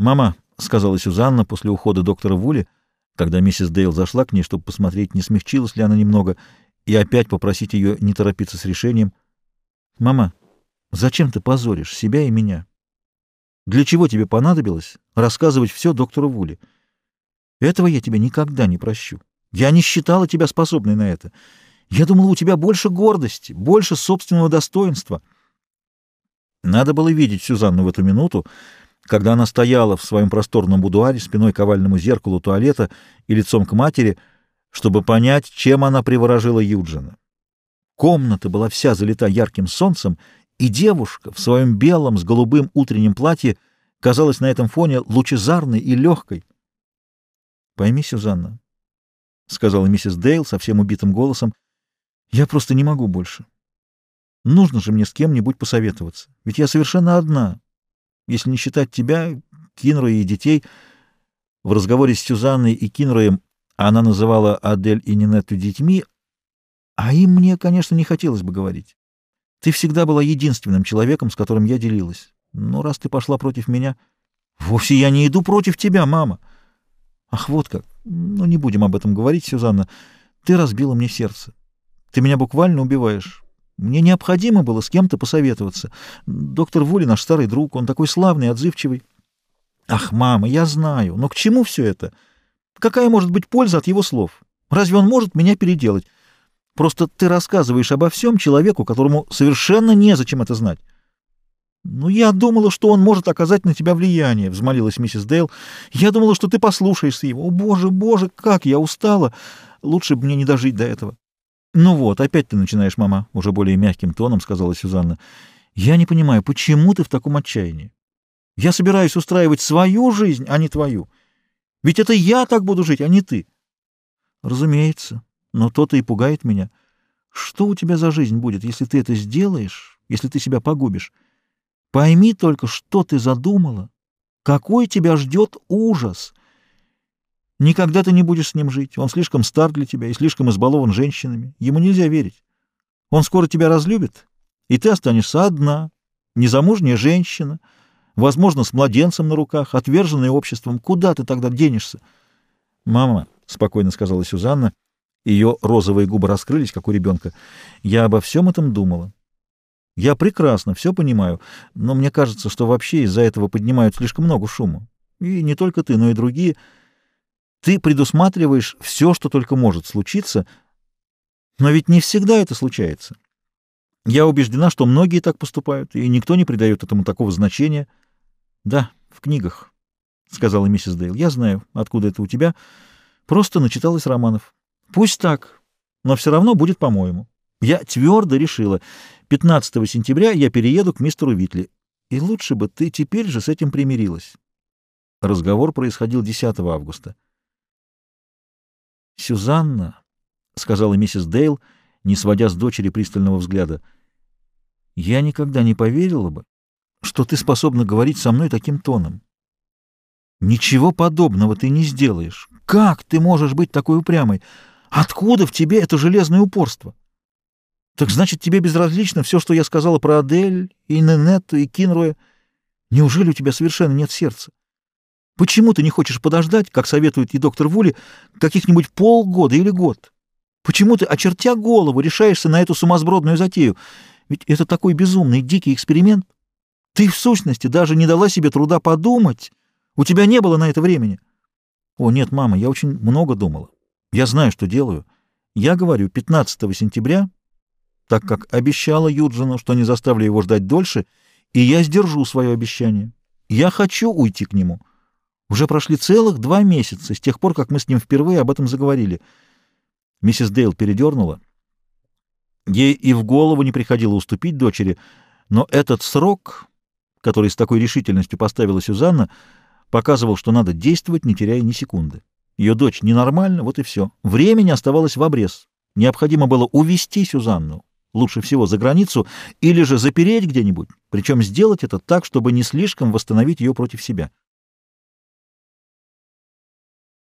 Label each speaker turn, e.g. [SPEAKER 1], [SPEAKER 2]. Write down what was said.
[SPEAKER 1] «Мама», — сказала Сюзанна после ухода доктора Вули, когда миссис Дейл зашла к ней, чтобы посмотреть, не смягчилась ли она немного, и опять попросить ее не торопиться с решением. «Мама, зачем ты позоришь себя и меня? Для чего тебе понадобилось рассказывать все доктору Вули? Этого я тебе никогда не прощу. Я не считала тебя способной на это. Я думала, у тебя больше гордости, больше собственного достоинства». Надо было видеть Сюзанну в эту минуту, когда она стояла в своем просторном будуаре спиной к овальному зеркалу туалета и лицом к матери, чтобы понять, чем она приворожила Юджина. Комната была вся залита ярким солнцем, и девушка в своем белом с голубым утреннем платье казалась на этом фоне лучезарной и легкой. — Пойми, Сюзанна, — сказала миссис Дейл совсем убитым голосом, — я просто не могу больше. Нужно же мне с кем-нибудь посоветоваться, ведь я совершенно одна если не считать тебя, Кинроя и детей. В разговоре с Сюзанной и Кинроем она называла Адель и Нинетту детьми, а им мне, конечно, не хотелось бы говорить. Ты всегда была единственным человеком, с которым я делилась. Но раз ты пошла против меня... Вовсе я не иду против тебя, мама. Ах, вот как. Ну, не будем об этом говорить, Сюзанна. Ты разбила мне сердце. Ты меня буквально убиваешь. Мне необходимо было с кем-то посоветоваться. Доктор Вули наш старый друг, он такой славный, отзывчивый. Ах, мама, я знаю, но к чему все это? Какая может быть польза от его слов? Разве он может меня переделать? Просто ты рассказываешь обо всем человеку, которому совершенно незачем это знать. «Ну, я думала, что он может оказать на тебя влияние», — взмолилась миссис Дейл. «Я думала, что ты послушаешься его. О, боже, боже, как я устала! Лучше бы мне не дожить до этого». «Ну вот, опять ты начинаешь, мама», — уже более мягким тоном сказала Сюзанна. «Я не понимаю, почему ты в таком отчаянии? Я собираюсь устраивать свою жизнь, а не твою. Ведь это я так буду жить, а не ты». «Разумеется, но то-то и пугает меня. Что у тебя за жизнь будет, если ты это сделаешь, если ты себя погубишь? Пойми только, что ты задумала. Какой тебя ждет ужас!» Никогда ты не будешь с ним жить. Он слишком стар для тебя и слишком избалован женщинами. Ему нельзя верить. Он скоро тебя разлюбит, и ты останешься одна, незамужняя женщина, возможно, с младенцем на руках, отверженная обществом. Куда ты тогда денешься? — Мама, — спокойно сказала Сюзанна, ее розовые губы раскрылись, как у ребенка, — я обо всем этом думала. Я прекрасно все понимаю, но мне кажется, что вообще из-за этого поднимают слишком много шума. И не только ты, но и другие — ты предусматриваешь все, что только может случиться, но ведь не всегда это случается. Я убеждена, что многие так поступают, и никто не придает этому такого значения. — Да, в книгах, — сказала миссис Дейл. — Я знаю, откуда это у тебя. Просто начиталась романов. Пусть так, но все равно будет по-моему. Я твердо решила. 15 сентября я перееду к мистеру Витли. И лучше бы ты теперь же с этим примирилась. Разговор происходил 10 августа. «Сюзанна», — сказала миссис Дейл, не сводя с дочери пристального взгляда, — «я никогда не поверила бы, что ты способна говорить со мной таким тоном. Ничего подобного ты не сделаешь. Как ты можешь быть такой упрямой? Откуда в тебе это железное упорство? Так значит, тебе безразлично все, что я сказала про Адель, и Ненетту, и Кинроя? Неужели у тебя совершенно нет сердца? Почему ты не хочешь подождать, как советует и доктор Вули, каких-нибудь полгода или год? Почему ты, очертя голову, решаешься на эту сумасбродную затею? Ведь это такой безумный, дикий эксперимент. Ты, в сущности, даже не дала себе труда подумать. У тебя не было на это времени. О, нет, мама, я очень много думала. Я знаю, что делаю. Я говорю 15 сентября, так как обещала Юджину, что не заставлю его ждать дольше, и я сдержу свое обещание. Я хочу уйти к нему. Уже прошли целых два месяца с тех пор, как мы с ним впервые об этом заговорили. Миссис Дейл передернула. Ей и в голову не приходило уступить дочери, но этот срок, который с такой решительностью поставила Сюзанна, показывал, что надо действовать, не теряя ни секунды. Ее дочь ненормальна, вот и все. Времени оставалось в обрез. Необходимо было увести Сюзанну, лучше всего за границу, или же запереть где-нибудь, причем сделать это так, чтобы не слишком восстановить ее против себя.